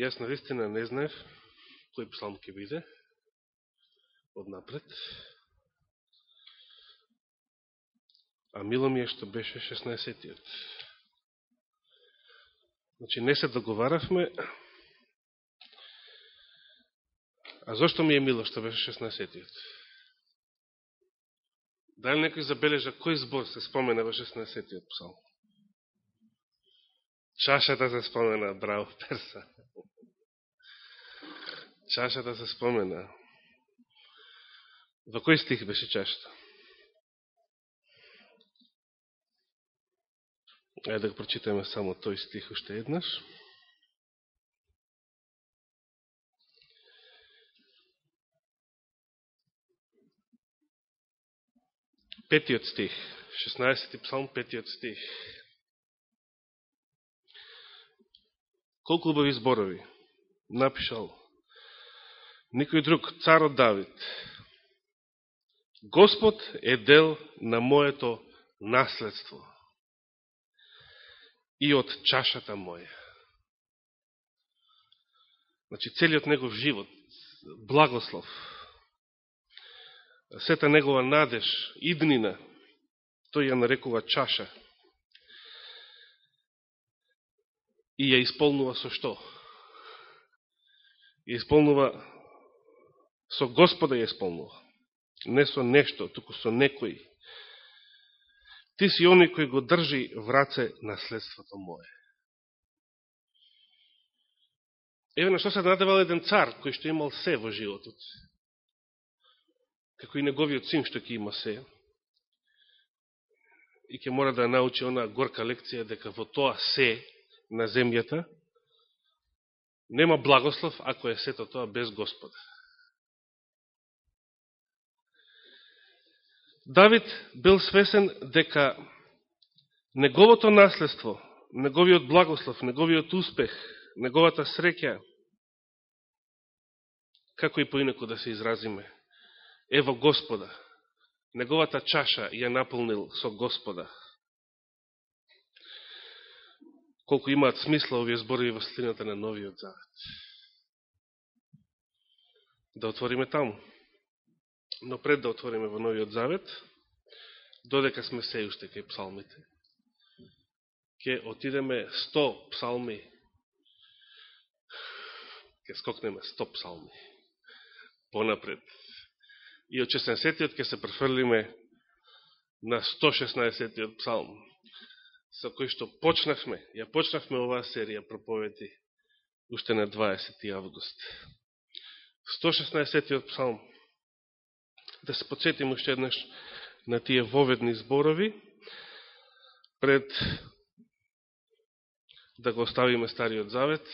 Јас наистина не знаев кој псалм ќе биде однапред. А мило ми е што беше 16-тиот. Значи, не се договаравме. А зошто ми е мило што беше 16-тиот? Дали некој забележа кој збор се спомена во 16-тиот псалм? Чашата се спомена, браво, Перса. Чашата се спомена. Во кој стих беше чашата? Ајде да го прочитаме само тој стих уште еднаш. Петиот стих, 16 псалм, петиот стих. Колку убави зборови напишал никој друг, царот Давид. Господ е дел на моето наследство и од чашата моја. Значи, целиот негов живот, благослов, сета негова надеж, иднина, тој ја нарекува чаша. И ја исполнува со што? Ја исполнува со Господа ја исполнува. Не со нешто, туку со некој. Ти си оној кој го држи враце наследството мое. Еве на што се надевал еден цар, кој што имал се во животот. Како и неговиот син што ќе има се. И ќе мора да научи она горка лекција дека во тоа се на земјата нема благослов ако е сето тоа без Господа. Давид бил свесен дека неговото наследство, неговиот благослов, неговиот успех, неговата среќа, како и поинако да се изразиме, е во Господа. Неговата чаша ја наполнил со Господа. Колку имаат смисла овие зборови во слината на Новиот Завет. Да отвориме таму. Но пред да отвориме во Новиот Завет, додека сме се уште кај псалмите, ќе отидеме 100 псалми, ќе скокнеме 100 псалми понапред. И од 16-тиот ќе се префрлиме на 116-тиот псалм, со кој што почнахме, ја почнахме оваа серија проповеди уште на 20. август. 116-тиот псалм да се подсетим уште еднаш на тие воведни зборови, пред да го оставиме Стариот Завет,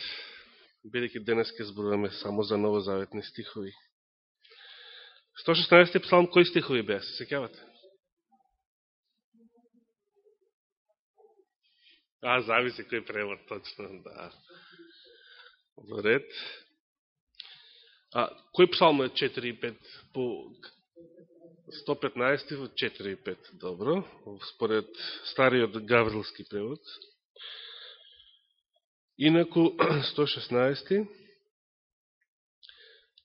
бидеќи денес ке зборуваме само за новозаветни стихови. 116 псалм, кои стихови беа, се секјавате? А, зависи кој превод, точно, да. Во ред. А, кој псалм е 4 и 5 по 115 во 4 и 5, добро, според стариот гаврилски превод. Инаку 116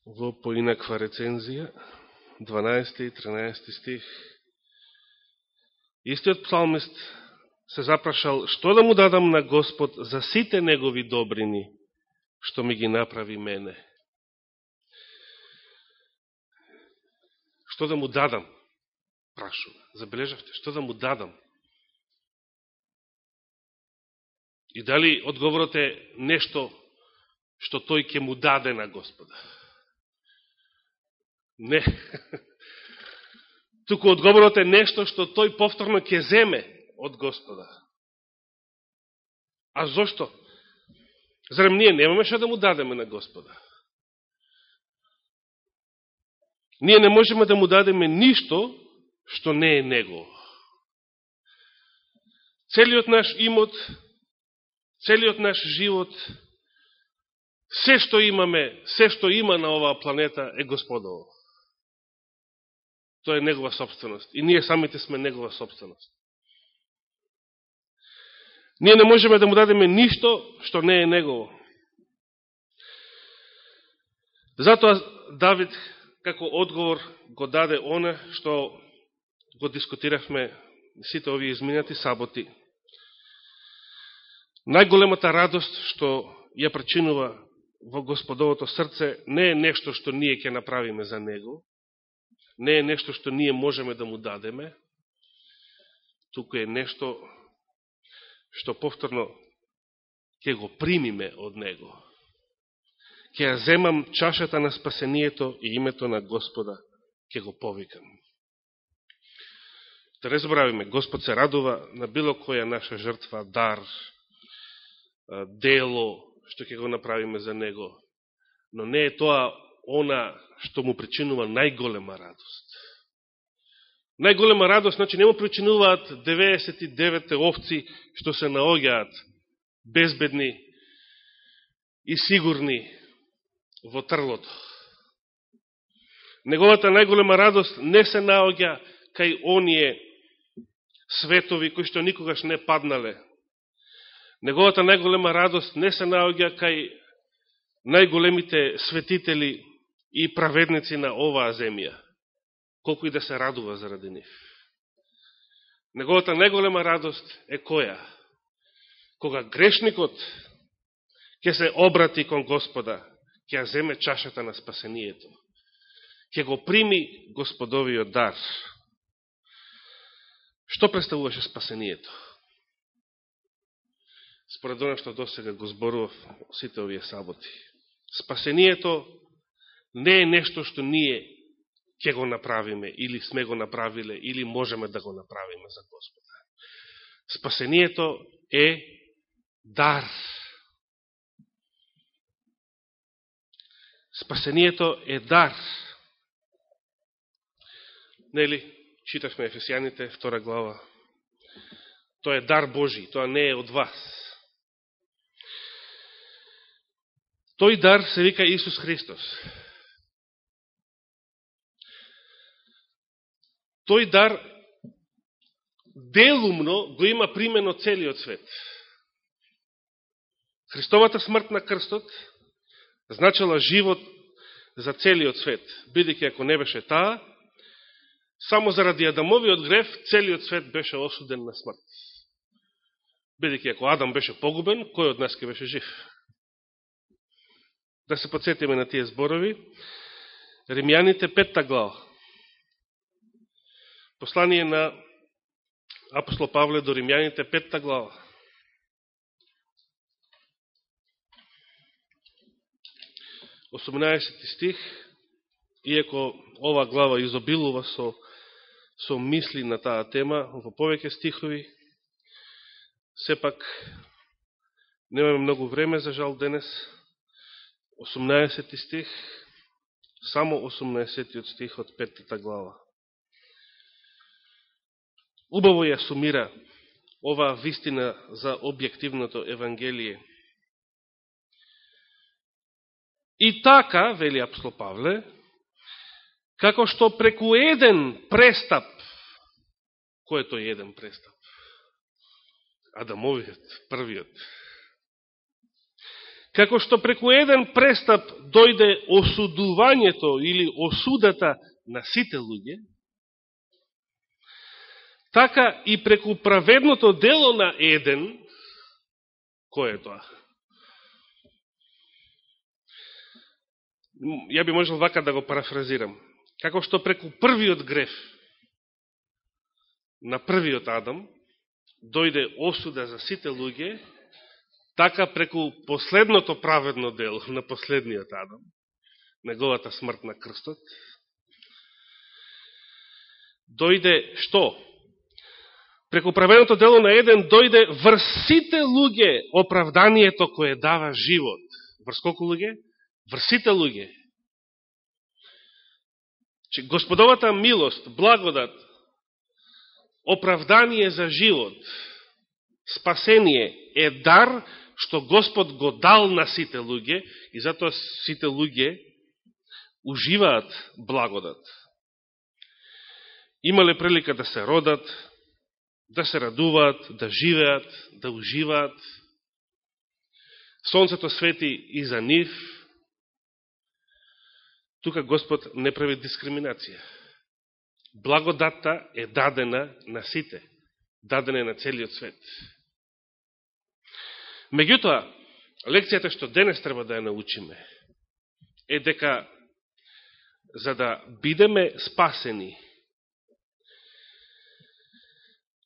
во поинаква рецензија, 12 и 13 стих. Истиот псалмист се запрашал, што да му дадам на Господ за сите негови добрини, што ми ги направи мене. Што да му дадам? Прашува. Забележавте, што да му дадам? И дали одговорот е нешто што тој ќе му даде на Господа? Не. Туку одговорот е нешто што тој повторно ќе земе од Господа. А зошто? Зарем ние немаме што да му дадеме на Господа? Ние не можеме да му дадеме ништо што не е него. Целиот наш имот, целиот наш живот, се што имаме, се што има на оваа планета е Господово. Тоа е негова собственост. И ние самите сме негова собственост. Ние не можеме да му дадеме ништо што не е негово. Затоа Давид, како одговор, го даде оне што го дискутиравме сите овие изминати саботи. Најголемата радост што ја причинува во Господовото срце не е нешто што ние ќе направиме за Него, не е нешто што ние можеме да му дадеме, туку е нешто што повторно ќе го примиме од Него. Ќе ја земам чашата на спасението и името на Господа ќе го повикам. Да не забравиме, Господ се радува на било која наша жртва, дар, дело, што ќе го направиме за Него. Но не е тоа она што му причинува најголема радост. Најголема радост, значи, не му причинуваат 99 овци што се наоѓаат безбедни и сигурни во трлото. Неговата најголема радост не се наоѓа кај оние светови кои што никогаш не паднале. Неговата најголема радост не се наоѓа кај најголемите светители и праведници на оваа земја, колку и да се радува заради нив. Неговата најголема радост е која? Кога грешникот ќе се обрати кон Господа, ќе ја земе чашата на спасението, ќе го прими Господовиот дар. Што представуваше спасението? Според оно што досега го зборував сите овие саботи. Спасението не е нешто што ние ќе го направиме, или сме го направиле, или можеме да го направиме за Господа. Спасението е дар. Спасението е дар. Нели? читавме Ефесијаните, втора глава. Тоа е дар Божи, тоа не е од вас. Тој дар се вика Исус Христос. Тој дар делумно го има примено целиот свет. Христовата смрт на крстот значила живот за целиот свет, бидеќи ако не беше таа, Само заради Адамовиот греф, целиот свет беше осуден на смрт. Бидеќи ако Адам беше погубен, кој од нас ке беше жив? Да се подсетиме на тие зборови. Римјаните петта глава. Послание на апостол Павле до Римјаните петта глава. Осумнаесети стих, иеко ова глава изобилува со со мисли на таа тема во повеќе стихови. Сепак, немаме многу време, за жал, денес. 18 стих, само 18 стих од петта глава. Убаво ја сумира оваа вистина за објективното Евангелие. И така, вели Апсло Павле, како што преку еден престап, кој е тој еден престап? Адамовиот, првиот. Како што преку еден престап дојде осудувањето или осудата на сите луѓе, така и преку праведното дело на еден, кој е тоа? Ја би можел вака да го парафразирам како што преку првиот греф на првиот Адам дојде осуда за сите луѓе, така преку последното праведно дело на последниот Адам, неговата смрт на крстот, дојде што? Преку праведното дело на еден дојде врз сите луѓе оправданието кое дава живот. Врз колку луѓе? Врз сите луѓе че Господовата милост, благодат, оправдание за живот, спасение е дар што Господ го дал на сите луѓе и затоа сите луѓе уживаат благодат. Имале прилика да се родат, да се радуваат, да живеат, да уживаат. Сонцето свети и за нив, тука Господ не прави дискриминација. Благодатта е дадена на сите, дадена е на целиот свет. Меѓутоа, лекцијата што денес треба да ја научиме е дека за да бидеме спасени,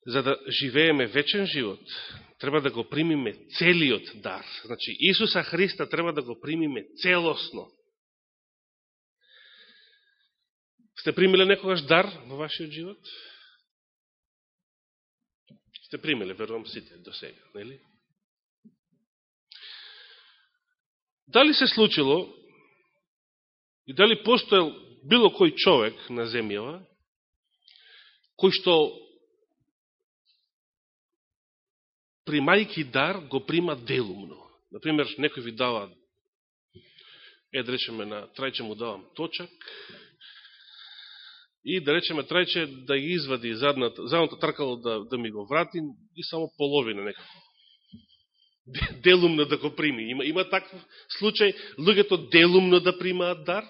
за да живееме вечен живот, треба да го примиме целиот дар. Значи, Исуса Христа треба да го примиме целосно. Сте примиле некогаш дар во вашиот живот? Сте примиле, верувам сите, до сега, нели? Дали се случило и дали постоел било кој човек на земјава, кој што примајки дар го прима делумно. Например, некој ви дава, е да речеме на трајче му давам точак, и да речеме трајче да ги извади задната, задната тркало да, да ми го врати и само половина некако. Делумно да го прими. Има, има таков случај, луѓето делумно да примаат дар,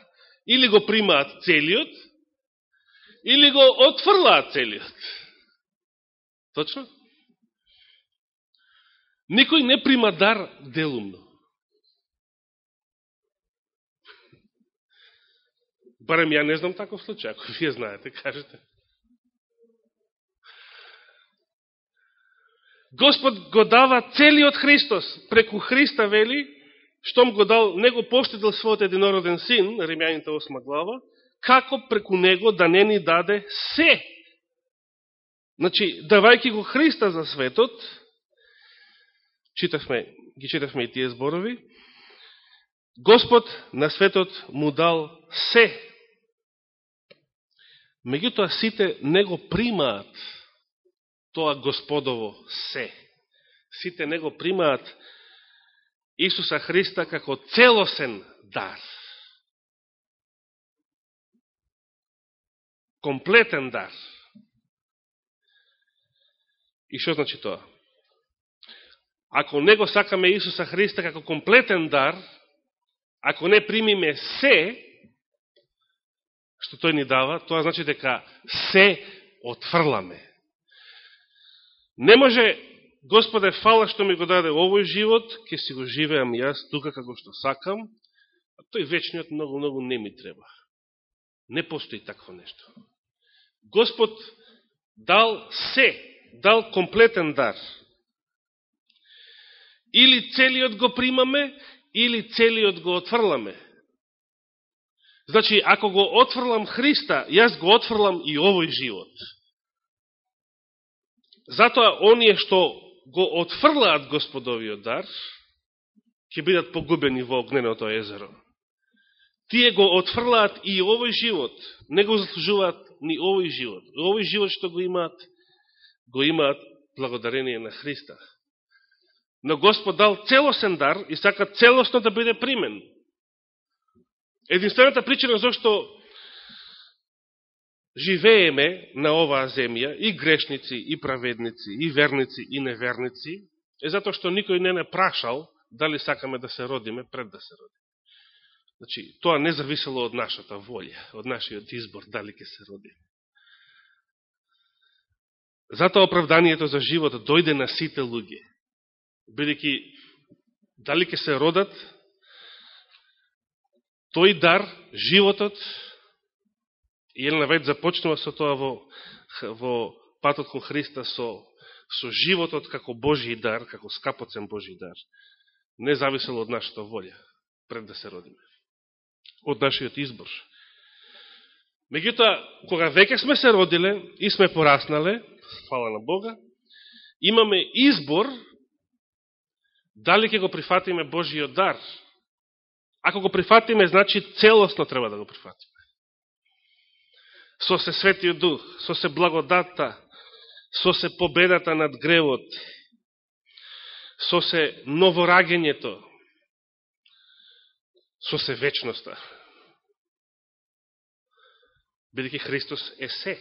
или го примаат целиот, или го отфрлаат целиот. Точно? Никој не прима дар делумно. Барем ја не знам таков случај, ако вие знаете, кажете. Господ го дава целиот Христос, преку Христа вели, штом го дал, него поштедил својот единороден син, Римјаните 8 глава, како преку него да не ни даде се. Значи, давајќи го Христа за светот, читавме, ги читавме и тие зборови, Господ на светот му дал се Меѓутоа сите не го примаат тоа Господово се. Сите не го примаат Исуса Христа како целосен дар. Комплетен дар. И што значи тоа? Ако не го сакаме Исуса Христа како комплетен дар, ако не примиме се, што тој ни дава, тоа значи дека се отфрламе. Не може, Господе, фала што ми го даде овој живот, ќе си го живеам јас тука како што сакам, а тој вечниот многу-многу не ми треба. Не постои такво нешто. Господ дал се, дал комплетен дар. Или целиот го примаме, или целиот го отфрламе. Значи, ако го отфрлам Христа, јас го отфрлам и овој живот. Затоа, оние што го отфрлаат Господовиот дар, ќе бидат погубени во огненото езеро. Тие го отфрлаат и овој живот, не го заслужуваат ни овој живот. Овој живот што го имаат, го имаат благодарение на Христа. Но Господ дал целосен дар и сака целосно да биде примен. Единствената причина зашто живееме на оваа земја, и грешници, и праведници, и верници, и неверници, е затоа што никој не не прашал дали сакаме да се родиме пред да се родиме. Значи, тоа не зависело од нашата волја, од нашиот избор, дали ќе се родиме. Затоа оправданието за живот дојде на сите луѓе, бидеќи дали ќе се родат тој дар, животот, и Елена Вајд започнува со тоа во, во патот кон Христа со, со животот како Божи дар, како скапоцен Божи дар, не зависело од нашата волја пред да се родиме. Од нашиот избор. Меѓутоа, кога веќе сме се родиле и сме пораснале, фала на Бога, имаме избор дали ќе го прифатиме Божиот дар, Ако го прифатиме, значи целосно треба да го прифатиме. Со се светиот дух, со се благодата, со се победата над гревот, со се новораѓењето, со се вечноста. Бидеќи Христос е се.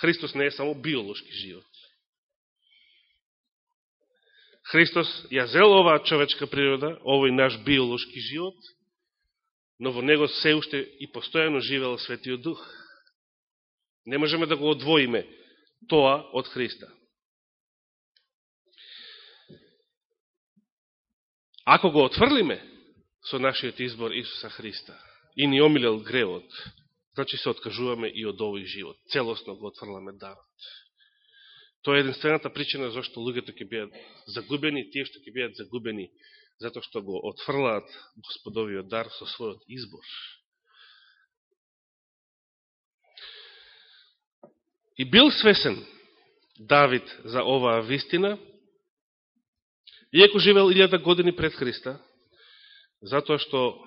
Христос не е само биолошки живот. Христос ја зел оваа човечка природа, овој наш биолошки живот, но во него се уште и постојано живел Светиот Дух. Не можеме да го одвоиме тоа од Христа. Ако го отврлиме со нашиот избор Исуса Христа и ни омилел гревот, значи се откажуваме и од овој живот. Целосно го отврламе дарот. Тоа е единствената причина зашто луѓето ќе бидат загубени, тие што ќе бидат загубени затоа што го отфрлаат Господовиот дар со својот избор. И бил свесен Давид за оваа вистина, иако живел илјада години пред Христа, затоа што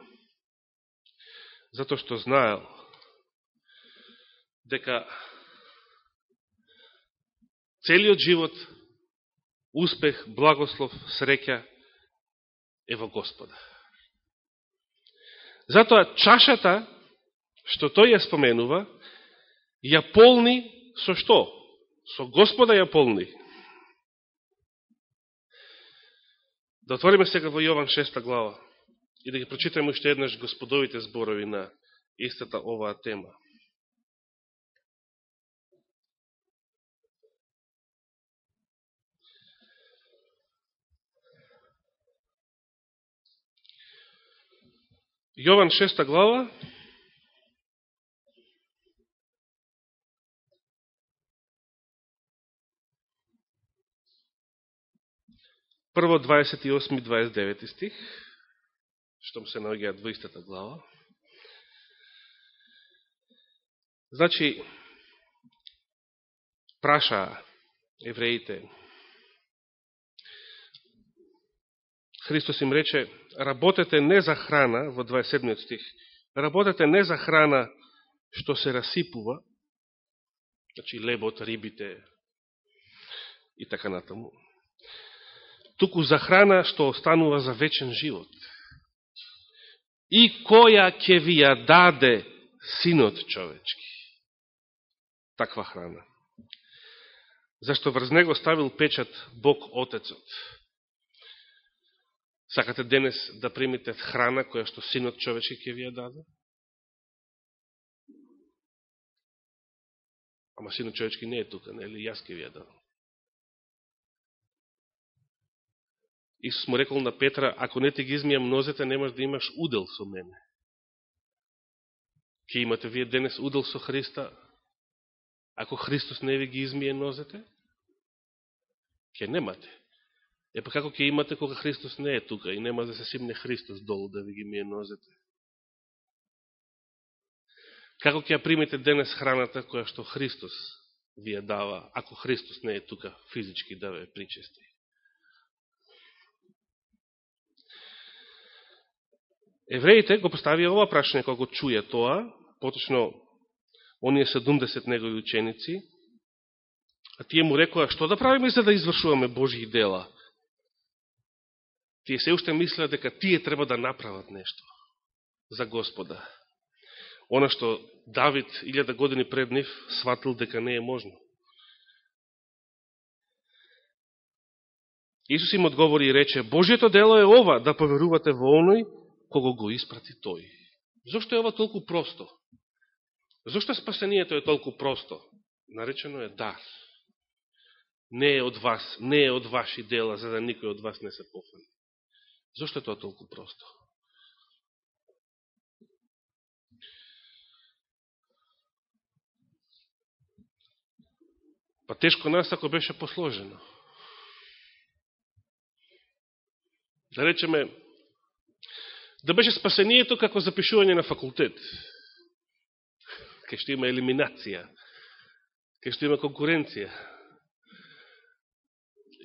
затоа што знаел дека целиот живот, успех, благослов, среќа е во Господа. Затоа чашата, што тој ја споменува, ја полни со што? Со Господа ја полни. Да отвориме сега во Јован 6 глава и да ги прочитаме уште еднаш господовите зборови на истата оваа тема. Јован 6 глава, прво 28 и 29 стих, што се наоѓаат во истата глава. Значи, праша евреите, Христос им рече, работете не за храна, во 27 стих, работете не за храна што се расипува, значи лебот, рибите и така натаму, туку за храна што останува за вечен живот. И која ќе ви ја даде синот човечки? Таква храна. Зашто врз него ставил печат Бог Отецот Сакате денес да примите храна која што синот човечки ќе ви ја даде? Ама синот човечки не е тука, нели? Јас ќе ви ја дадам. Исус му рекол на Петра, ако не ти ги измија нозете, немаш да имаш удел со мене. Ке имате вие денес удел со Христа, ако Христос не ви ги измие нозете? Ке немате. Е па како ќе имате кога Христос не е тука и нема да се симне Христос долу да ви ги мие нозете? Како ќе ја примете денес храната која што Христос ви ја дава, ако Христос не е тука физички да ве причести? Евреите го поставија ова прашање кога го чуја тоа, поточно оние 70 негови ученици, а тие му рекоа, што да правиме за да извршуваме Божии дела? Тие се уште мислеа дека тие треба да направат нешто за Господа. Она што Давид, илјада години пред нив, сватил дека не е можно. Исус им одговори и рече, Божието дело е ова, да поверувате во оној, кого го испрати Тој. Зошто е ова толку просто? Зошто спасението е толку просто? Наречено е дар. Не е од вас, не е од ваши дела, за да никој од вас не се пофани. Зошто е тоа толку просто? Па тешко нас ако беше посложено. Да речеме, да беше спасението како запишување на факултет. Ке што има елиминација. Ке што има конкуренција.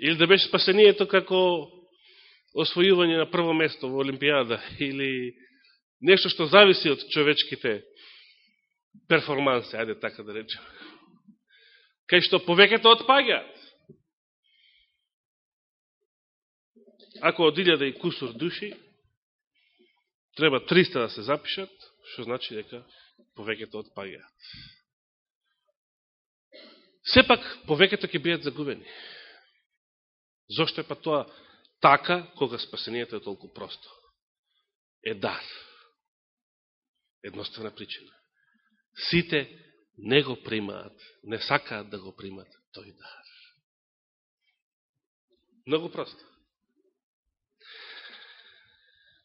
Или да беше спасението како освојување на прво место во Олимпијада или нешто што зависи од човечките перформанси, ајде така да речем. Кај што повеќето отпаѓаат. Ако од илјада и кусор души, треба 300 да се запишат, што значи дека повеќето отпаѓаат. Сепак, повеќето ќе бидат загубени. Зошто е па тоа така, кога спасението е толку просто. Е дар. Едноставна причина. Сите не го примаат, не сакаат да го примат тој дар. Много просто.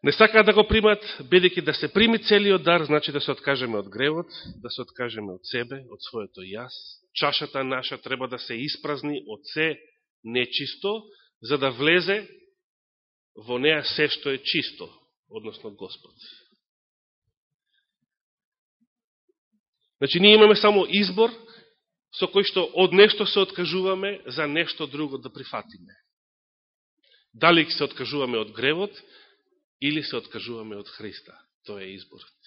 Не сакаат да го примат, бидејќи да се прими целиот дар, значи да се откажеме од гревот, да се откажеме од себе, од своето јас. Чашата наша треба да се испразни од се нечисто, за да влезе во неа се што е чисто, односно Господ. Значи, ние имаме само избор со кој што од нешто се откажуваме за нешто друго да прифатиме. Дали се откажуваме од гревот или се откажуваме од Христа. Тоа е изборот.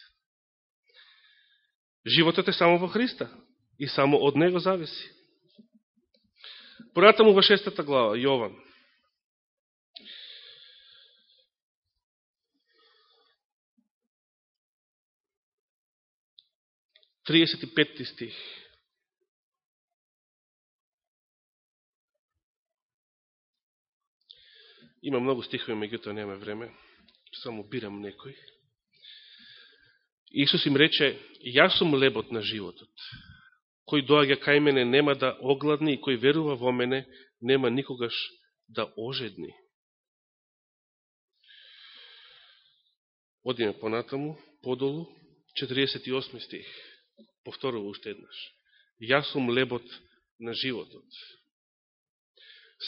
Животот е само во Христа и само од Него зависи. Понатаму во шестата глава, Јован. 35 стих. Има многу стихови, меѓутоа нема време. Само бирам некој. Исус им рече, јас сум лебот на животот. Кој доаѓа кај мене нема да огладни и кој верува во мене нема никогаш да ожедни. Одиме понатаму, подолу, 48 стих повторува уште еднаш. Јас сум лебот на животот.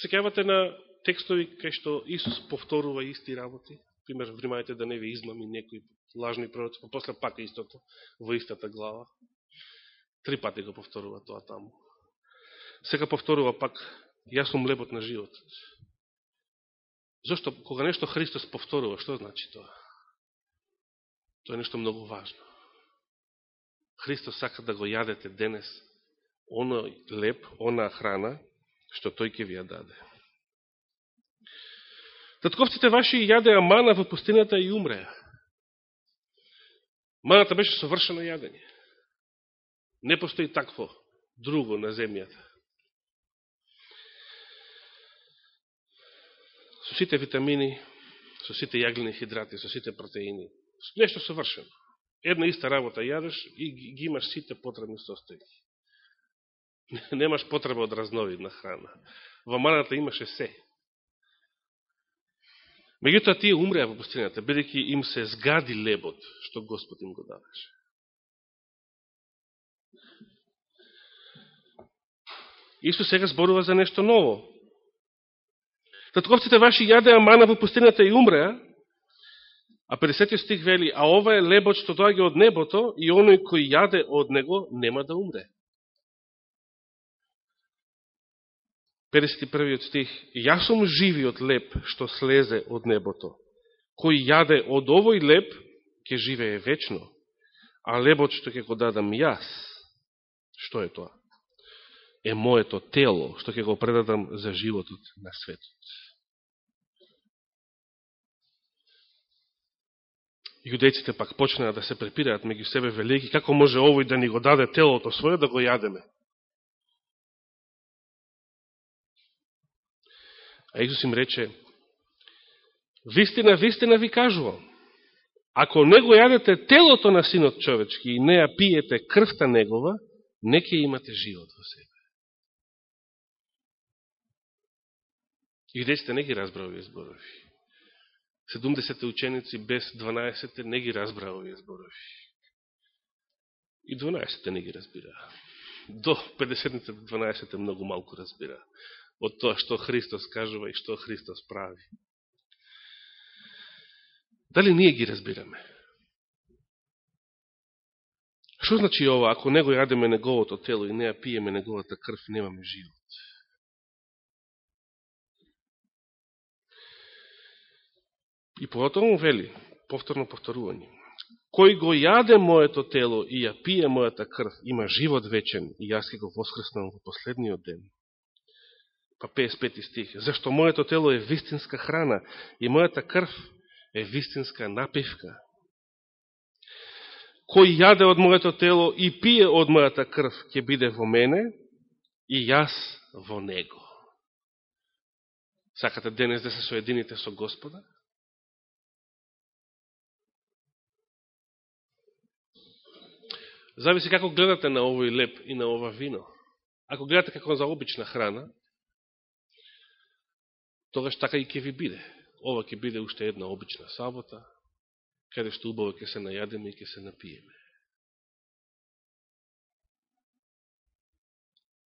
Секавате на текстови кај што Исус повторува исти работи. Пример, внимајте да не ви измами некои лажни пророци, па после пак истото во истата глава. Три пати го повторува тоа таму. Сека повторува пак, јас сум лебот на животот. Зошто, кога нешто Христос повторува, што значи тоа? Тоа е нешто многу важно. Христос сака да го јадете денес оно леп, она храна, што тој ќе ви ја даде. Татковците ваши јадеа мана во пустината и умреа. Маната беше совршено јадење. Не постои такво друго на земјата. Со сите витамини, со сите јаглени хидрати, со сите протеини. Нешто совршено една иста работа јадеш и ги имаш сите потребни состојки. Немаш потреба од разновидна храна. Во маната имаше се. Меѓутоа тие умреа во пустината, бидејќи им се згади лебот, што Господ им го даваше. Исус сега зборува за нешто ново. Татковците ваши јадеа мана во пустината и умреа, А 50 стих вели, а ова е лебот што доаѓа од небото и оној кој јаде од него нема да умре. 51 стих, јас сум живиот леп што слезе од небото. Кој јаде од овој леп, ќе живее вечно. А лебот што ќе го дадам јас, што е тоа? Е моето тело, што ќе го предадам за животот на светот. Јудејците пак почнаа да се препираат меѓу себе велики, како може овој да ни го даде телото своје да го јадеме. А Исус им рече, вистина, вистина ви кажувам, ако не го јадете телото на синот човечки и не ја пиете крвта негова, не ќе имате живот во себе. Јудејците не ги разбрав овие зборови. 70 ученици без 12 не ги разбра овие зборови. И 12 не ги разбира. До 50 12 многу малку разбира од тоа што Христос кажува и што Христос прави. Дали ние ги разбираме? Што значи ова, ако него јадеме неговото тело и не ја пиеме неговата крв, немаме живот? И потоа вели, повторно повторување. Кој го јаде моето тело и ја пие мојата крв, има живот вечен и јас ќе го воскреснам во последниот ден. Па 55 стих. Зашто моето тело е вистинска храна и мојата крв е вистинска напивка. Кој јаде од моето тело и пие од мојата крв, ќе биде во мене и јас во него. Сакате денес да се соедините со Господа? Зависи како гледате на овој леп и на ова вино. Ако гледате како за обична храна, тогаш така и ќе ви биде. Ова ќе биде уште една обична сабота, каде што убаво ќе се најадеме и ќе се напиеме.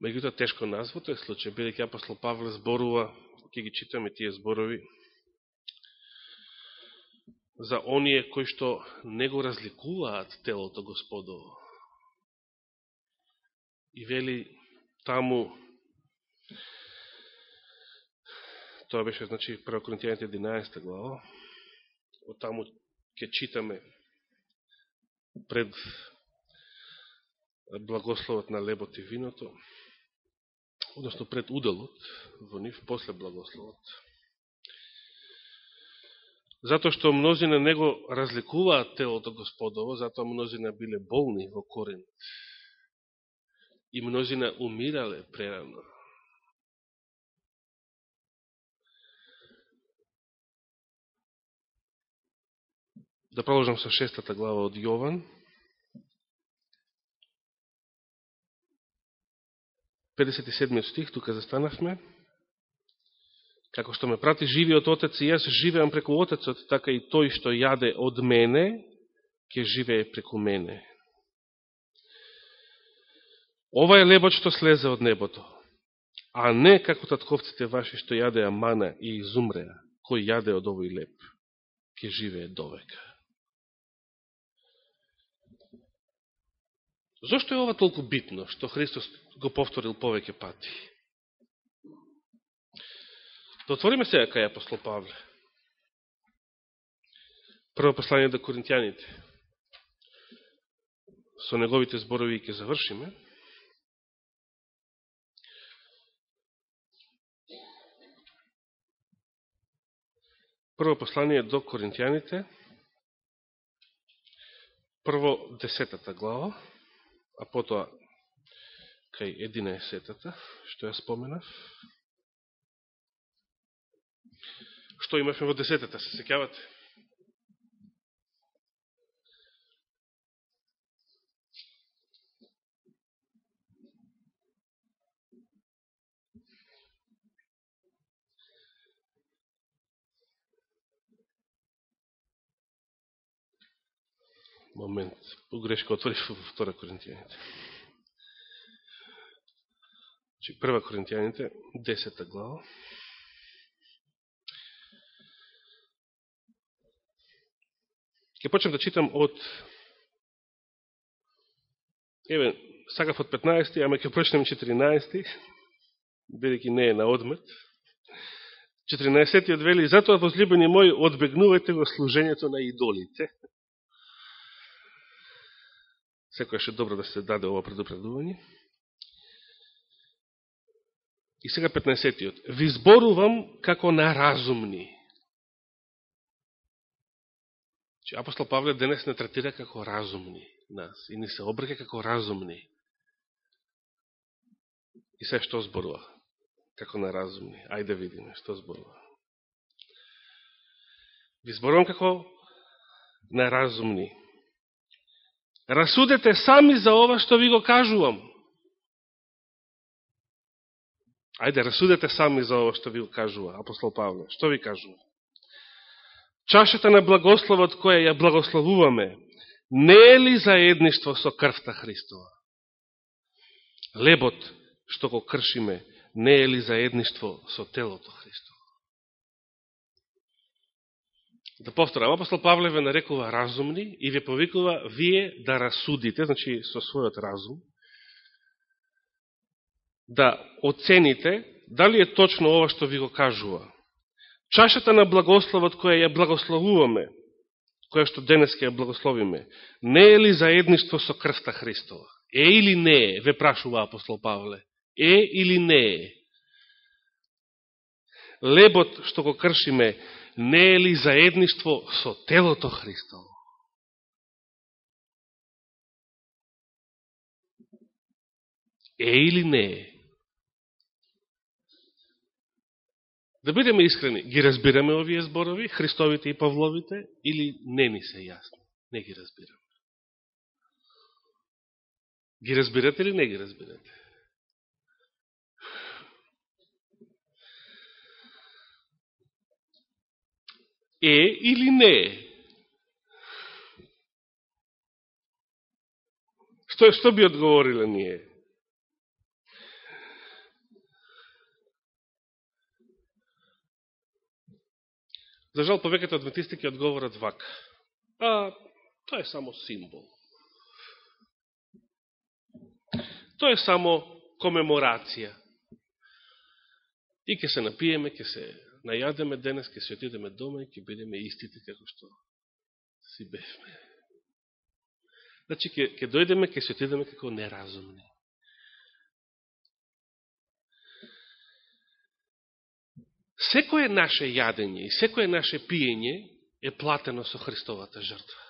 Меѓутоа тешко назвото е случај, бидејќи апостол Павле зборува, ќе ги читаме тие зборови, за оние кои што не го разликуваат телото Господово. И вели таму, тоа беше, значи, 1 Коринтијаните 11 глава, од таму ќе читаме пред благословот на лебот и виното, односно пред уделот во нив, после благословот. Затоа што мнозина него разликуваат телото Господово, затоа мнозина биле болни во Коринт. И мнозина умирале прерано. Да продолжам со шестата глава од Јован. 57 стих, тука застанавме. Како што ме прати живиот Отец и јас живеам преку Отецот, така и тој што јаде од мене, ќе живее преку мене. Ова е лебот што слезе од небото, а не како татковците ваши што јадеа мана и изумреа, кој јаде од овој леб, ќе живее довека. Зошто е ова толку битно, што Христос го повторил повеќе пати? Да отвориме сега кај апостол Павле. Прво послание до Коринтијаните. Со неговите зборови ќе завршиме. Прво послание до Коринтијаните, прво десетата глава а потоа кај 11 што ја споменав. Што имавме во 10 се секјавате? Момент, погрешка отворив во втора Коринтијаните. Значи, прва Коринтијаните, 10 глава. Ке почнем да читам од Еве, сакав од 15, ама ќе почнем 14, бидејќи не е на одмет. 14-тиот вели, затоа, возлюбени мои, одбегнувајте го служењето на идолите. Секојаш е добро да се даде ова предупредување. И сега 15-тиот. Ви зборувам како на разумни. Че апостол Павле денес не третира како разумни нас и ни се обрека како разумни. И се што зборува? Како на разумни. Ајде видиме што зборува. Ви зборувам како на разумни. Расудете сами за ова што ви го кажувам. Ајде, расудете сами за ова што ви го кажува, апостол Павле. Што ви кажува? Чашата на благословот која ја благословуваме, не е ли заедништво со крвта Христова? Лебот што го кршиме, не е ли заедништво со телото Христово? Да повторам, апостол Павле ве нарекува разумни и ве повикува вие да расудите, значи со својот разум, да оцените дали е точно ова што ви го кажува. Чашата на благословот која ја благословуваме, која што денес ќе ја благословиме, не е ли заедништво со крста Христова? Е или не е, ве прашува апостол Павле. Е или не е? Лебот што го кршиме не е ли заедништво со телото Христово? Е или не е? Да бидеме искрени, ги разбираме овие зборови, Христовите и Павловите, или не ни се јасни? Не ги разбираме. Ги разбирате или не ги разбирате? Е или не е? Што, што би одговориле ние? За жал, повеќето адвентисти ќе одговорат вака. А, тоа е само символ. Тоа е само комеморација. И ќе се напиеме, ќе се најадеме денес, ќе се отидеме дома и ќе бидеме истите како што си бевме. Значи, ќе, ќе дојдеме, ќе се отидеме како неразумни. Секое наше јадење и секое наше пиење е платено со Христовата жртва.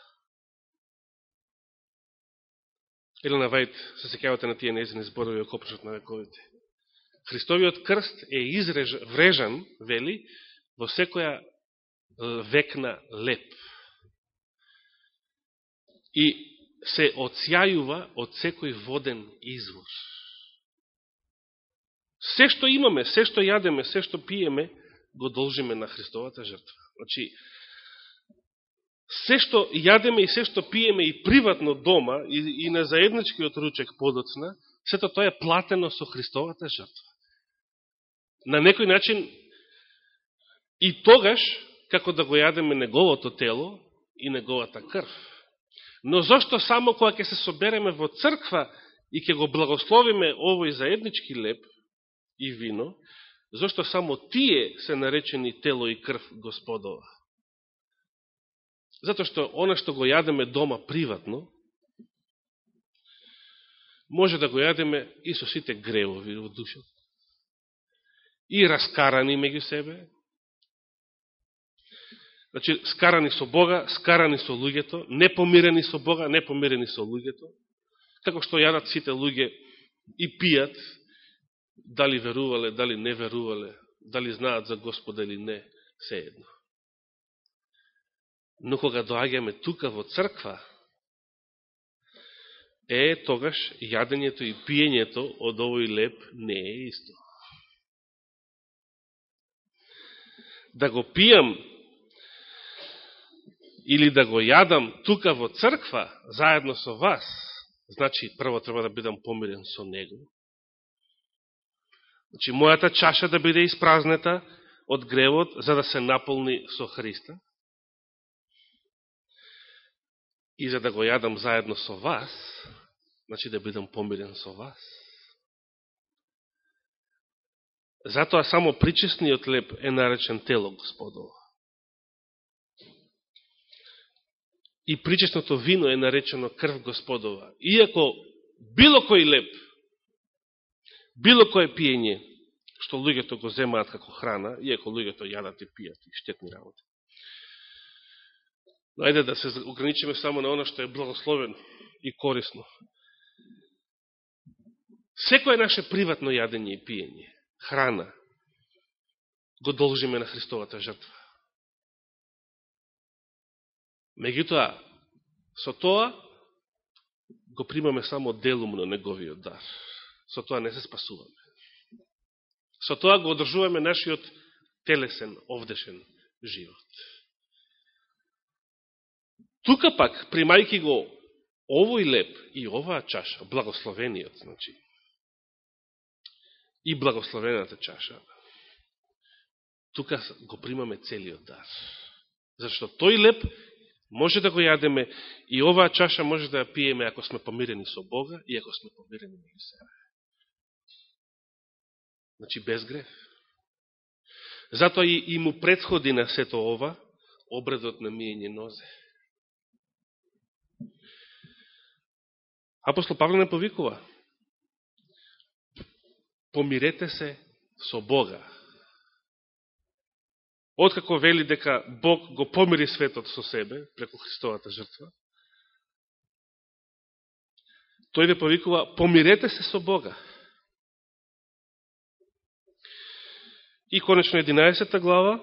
Елена Вајд, се секјавате на тие незини зборови о копршот на вековите. Христовиот крст е изреж, врежан, вели, во секоја векна леп. И се оцјајува од секој воден извор. Се што имаме, се што јадеме, се што пиеме, го должиме на Христовата жртва. Значи, се што јадеме и се што пиеме и приватно дома и, и на заедничкиот ручек подоцна, сето тоа е платено со Христовата жртва. На некој начин и тогаш, како да го јадеме неговото тело и неговата крв. Но зашто само кога ќе се собереме во црква и ќе го благословиме овој заеднички леп и вино, зашто само тие се наречени тело и крв Господова? Зато што она што го јадеме дома приватно, може да го јадеме и со сите гревови во душата. И раскарани меѓу себе. Значи, скарани со Бога, скарани со луѓето, непомирени со Бога, непомирени со луѓето, како што јадат сите луѓе и пијат, дали верувале, дали не верувале, дали знаат за Господа или не, се едно. Но кога доаѓаме тука во црква, е тогаш јадењето и пиењето од овој леп не е исто. Да го пијам или да го јадам тука во црква, заедно со вас, значи прво треба да бидам помирен со него. Значи, мојата чаша да биде испразнета од гревот, за да се наполни со Христа. и за да го јадам заедно со вас, значи да бидам помирен со вас. Затоа само причесниот леп е наречен тело Господово. И причесното вино е наречено крв Господова. Иако било кој леп, било кој пиење, што луѓето го земаат како храна, иако луѓето јадат и пијат и штетни работи. Но ајде да се ограничиме само на оно што е благословено и корисно. Секој наше приватно јадење и пиење, храна, го должиме на Христовата жртва. Меѓутоа, со тоа го примаме само делумно неговиот дар. Со тоа не се спасуваме. Со тоа го одржуваме нашиот телесен, овдешен живот. Тука пак, примајки го овој леп и оваа чаша, благословениот, значи, и благословената чаша, тука го примаме целиот дар. Зашто тој леп може да го јадеме и оваа чаша може да ја пиеме ако сме помирени со Бога и ако сме помирени меѓу себе. Значи без греф. Затоа и, и му предходи на сето ова обредот на мијење нозе. Апостол Павле не повикува. Помирете се со Бога. Откако вели дека Бог го помири светот со себе, преку Христовата жртва, тој ве повикува, помирете се со Бога. И конечно 11 глава,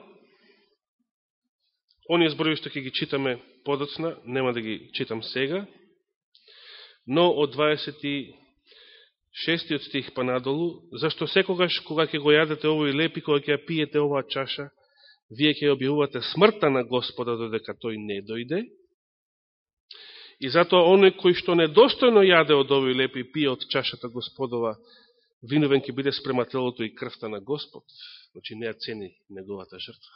оние зборови што ќе ги читаме подоцна, нема да ги читам сега, Но од 26 стих па надолу, зашто секогаш кога ќе го јадете овој лепи, кога ќе ја пиете оваа чаша, вие ќе објавувате смртта на Господа додека тој не дојде, И затоа оној кој што недостојно јаде од овој леп и пие од чашата Господова, виновен ќе биде спрема телото и крвта на Господ. Значи не ја цени неговата жртва.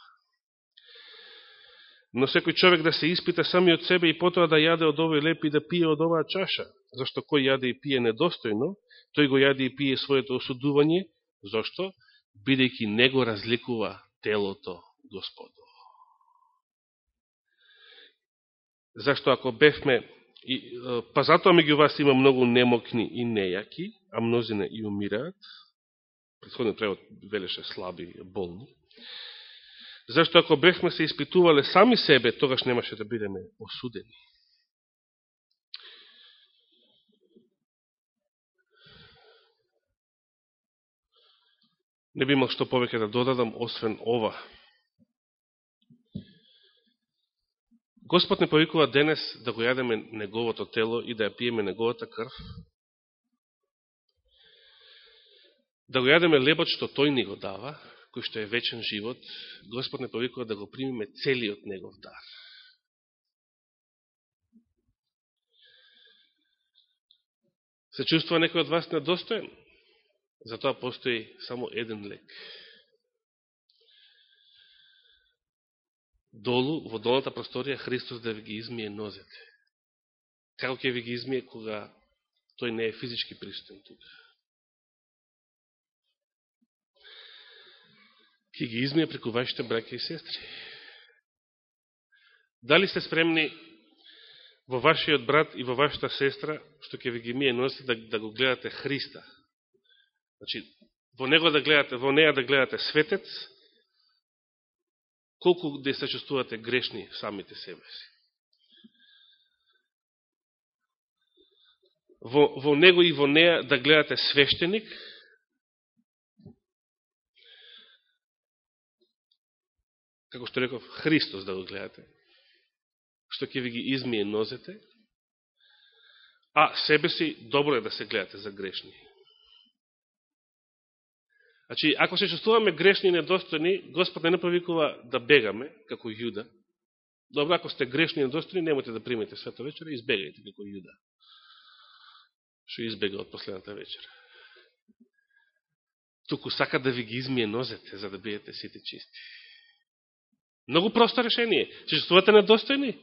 Но секој човек да се испита сами од себе и потоа да јаде од овој леп и да пие од оваа чаша, зашто кој јаде и пие недостојно, тој го јаде и пие своето осудување, зашто? Бидејќи него разликува телото Господо. Зашто ако бевме, и, па затоа меѓу вас има многу немокни и нејаки, а мнозина и умираат, предходниот превод велеше слаби, болни, зашто ако бевме се испитувале сами себе, тогаш немаше да бидеме осудени. Не би имал што повеќе да додадам, освен ова. Господ не повикува денес да го јадеме неговото тело и да ја пиеме неговата крв, да го јадеме лебот што тој ни го дава, кој што е вечен живот, Господ не повикува да го примиме целиот негов дар. Се чувствува некој од вас недостоен? Затоа постои само еден лек – долу, во долната просторија, Христос да ви ги измие нозете. Како ќе ви ги измие кога тој не е физички присутен тука? Ке ги измие преку вашите браке и сестри. Дали сте спремни во вашиот брат и во вашата сестра, што ќе ви ги мие нозете, да, да го гледате Христа? Значи, во него да гледате, во неја да гледате светец, колку да се чувствувате грешни самите себе си. Во, во него и во неја да гледате свештеник, како што реков, Христос да го гледате, што ќе ви ги измие нозете, а себе си добро е да се гледате за грешни. Значи, ако се чувствуваме грешни и недостојни, Господ не направикува да бегаме, како Јуда. Добро, ако сте грешни и недостојни, немојте да примете света вечера, избегајте како Јуда. Што избега од последната вечера. Туку сака да ви ги измие нозете, за да бидете сите чисти. Многу просто решение. Се чувствувате недостојни?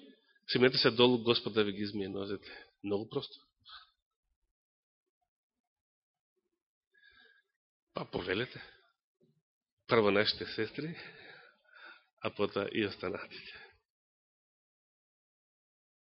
Семете се долу, Господ да ви ги измие нозете. Многу просто. Па повелете. Прво нашите сестри, а потоа и останатите.